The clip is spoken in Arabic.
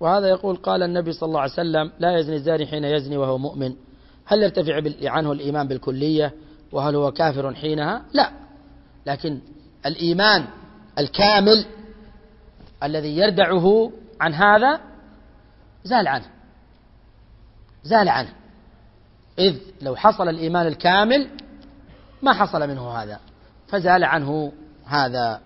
وهذا يقول قال النبي صلى الله عليه وسلم لا يزني الزاني حين يزني وهو مؤمن. هل يرتفع عنه الإيمان بالكلية وهل هو كافر حينها؟ لا. لكن الإيمان الكامل الذي يردعه عن هذا زال عنه. زال عنه. إذ لو حصل الإيمان الكامل ما حصل منه هذا. فزال عنه هذا.